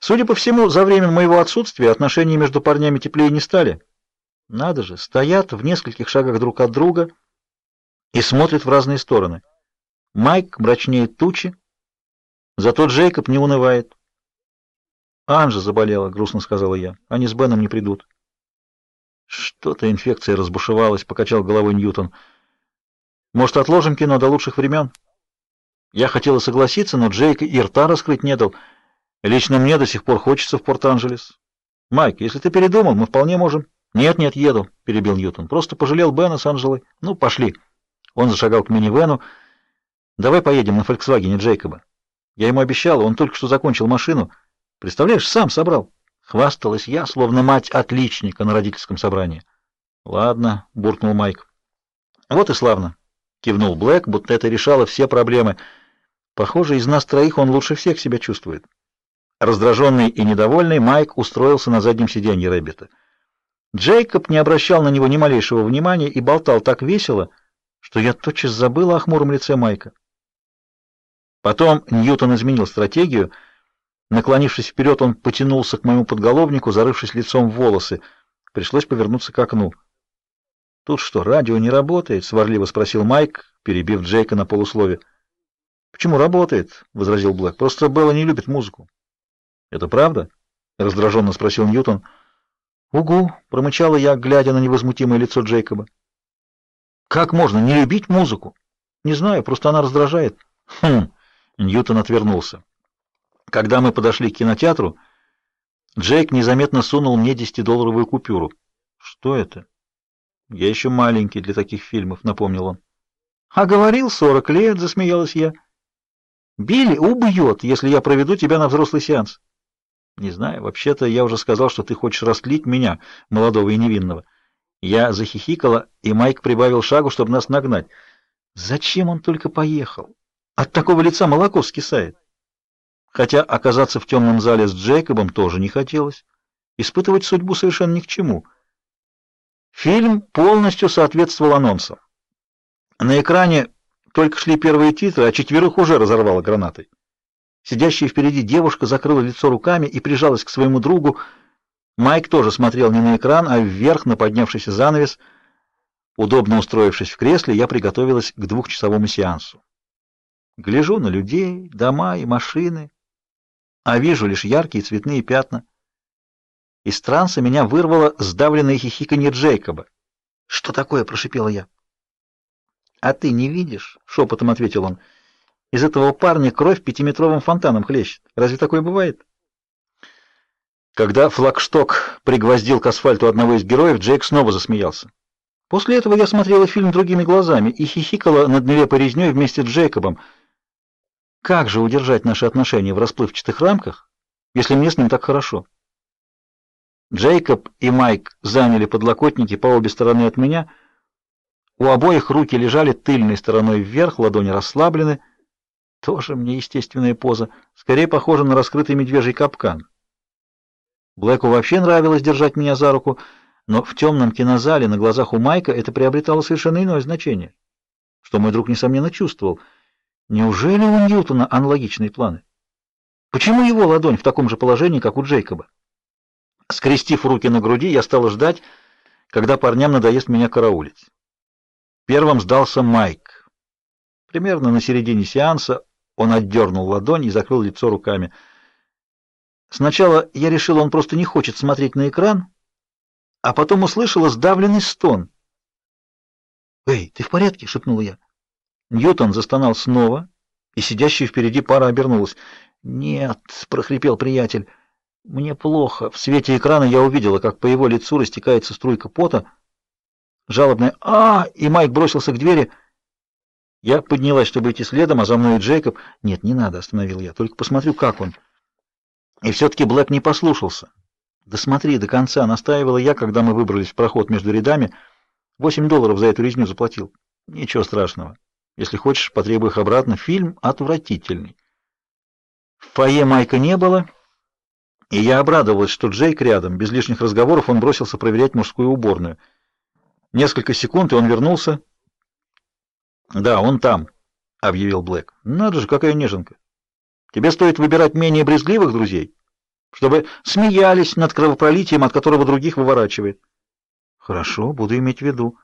Судя по всему, за время моего отсутствия отношения между парнями теплее не стали. Надо же, стоят в нескольких шагах друг от друга и смотрят в разные стороны. Майк мрачнеет тучи, зато Джейкоб не унывает. Анжа заболела, грустно сказала я. Они с Беном не придут. Что-то инфекция разбушевалась, покачал головой Ньютон. Может, отложим кино до лучших времен?» Я хотела согласиться, но Джейк и рта раскрыть не дал. Лично мне до сих пор хочется в Порт-Анджелес. Майк, если ты передумал, мы вполне можем. Нет, нет, еду, перебил Ньютон. Просто пожалел Бена с Анжелой. Ну, пошли. Он зашагал к минивену. Давай поедем на Фольксвагене Джейкоба. Я ему обещала, он только что закончил машину. Представляешь, сам собрал. Хвасталась я, словно мать отличника на родительском собрании. Ладно, буркнул Майк. Вот и славно, кивнул Блэк, будто это решало все проблемы. Похоже, из нас троих он лучше всех себя чувствует. Раздраженный и недовольный, Майк устроился на заднем сиденье Рэббита. Джейкоб не обращал на него ни малейшего внимания и болтал так весело, что я тотчас забыл о хмуром лице Майка. Потом Ньютон изменил стратегию — Наклонившись вперед, он потянулся к моему подголовнику, зарывшись лицом в волосы. Пришлось повернуться к окну. «Тут что, радио не работает?» — сварливо спросил Майк, перебив Джейка на полуслове. «Почему работает?» — возразил Блэк. «Просто Белла не любит музыку». «Это правда?» — раздраженно спросил Ньютон. «Угу», — промычала я, глядя на невозмутимое лицо Джейкоба. «Как можно не любить музыку?» «Не знаю, просто она раздражает». «Хм!» — Ньютон отвернулся. Когда мы подошли к кинотеатру, Джейк незаметно сунул мне десятидолларовую купюру. Что это? Я еще маленький для таких фильмов, напомнил он. А говорил, сорок лет, засмеялась я. Билли убьет, если я проведу тебя на взрослый сеанс. Не знаю, вообще-то я уже сказал, что ты хочешь растлить меня, молодого и невинного. Я захихикала, и Майк прибавил шагу, чтобы нас нагнать. Зачем он только поехал? От такого лица молоко скисает хотя оказаться в темном зале с Джейкобом тоже не хотелось. Испытывать судьбу совершенно ни к чему. Фильм полностью соответствовал анонсам. На экране только шли первые титры, а четверых уже разорвало гранатой. Сидящая впереди девушка закрыла лицо руками и прижалась к своему другу. Майк тоже смотрел не на экран, а вверх на поднявшийся занавес. Удобно устроившись в кресле, я приготовилась к двухчасовому сеансу. Гляжу на людей, дома и машины а вижу лишь яркие цветные пятна. Из транса меня вырвало сдавленное хихиканье Джейкоба. «Что такое?» — прошипела я. «А ты не видишь?» — шепотом ответил он. «Из этого парня кровь пятиметровым фонтаном хлещет. Разве такое бывает?» Когда флагшток пригвоздил к асфальту одного из героев, Джейк снова засмеялся. После этого я смотрела фильм другими глазами и хихикала над нелепой резнёй вместе с Джейкобом — как же удержать наши отношения в расплывчатых рамках, если мне с ним так хорошо? Джейкоб и Майк заняли подлокотники по обе стороны от меня. У обоих руки лежали тыльной стороной вверх, ладони расслаблены. Тоже мне естественная поза, скорее похожа на раскрытый медвежий капкан. Блэку вообще нравилось держать меня за руку, но в темном кинозале на глазах у Майка это приобретало совершенно иное значение, что мой друг несомненно чувствовал — Неужели у Ньютона аналогичные планы? Почему его ладонь в таком же положении, как у Джейкоба? Скрестив руки на груди, я стал ждать, когда парням надоест меня караулить. Первым сдался Майк. Примерно на середине сеанса он отдернул ладонь и закрыл лицо руками. Сначала я решил, он просто не хочет смотреть на экран, а потом услышала сдавленный стон. "Эй, ты в порядке?" шепнула я. Ньютон застонал снова, и сидящая впереди пара обернулась. "Нет", прохрипел приятель. "Мне плохо". В свете экрана я увидела, как по его лицу растекается струйка пота. Жалобное а, и Майк бросился к двери. Я поднялась, чтобы идти следом, а за мной Джейкоб. "Нет, не надо", остановил я. "Только посмотрю, как он". И все таки Блэк не послушался. "Да смотри до конца", настаивала я, когда мы выбрались в проход между рядами. Восемь долларов за эту резню заплатил. Ничего страшного. Если хочешь, потребуй их обратно. Фильм отвратительный. В фойе Майка не было, и я обрадовалась, что Джейк рядом. Без лишних разговоров он бросился проверять мужскую уборную. Несколько секунд, и он вернулся. "Да, он там", объявил Блэк. "Надо же, какая неженка. Тебе стоит выбирать менее брезгливых друзей. чтобы смеялись над кровопролитием, от которого других выворачивает. Хорошо, буду иметь в виду.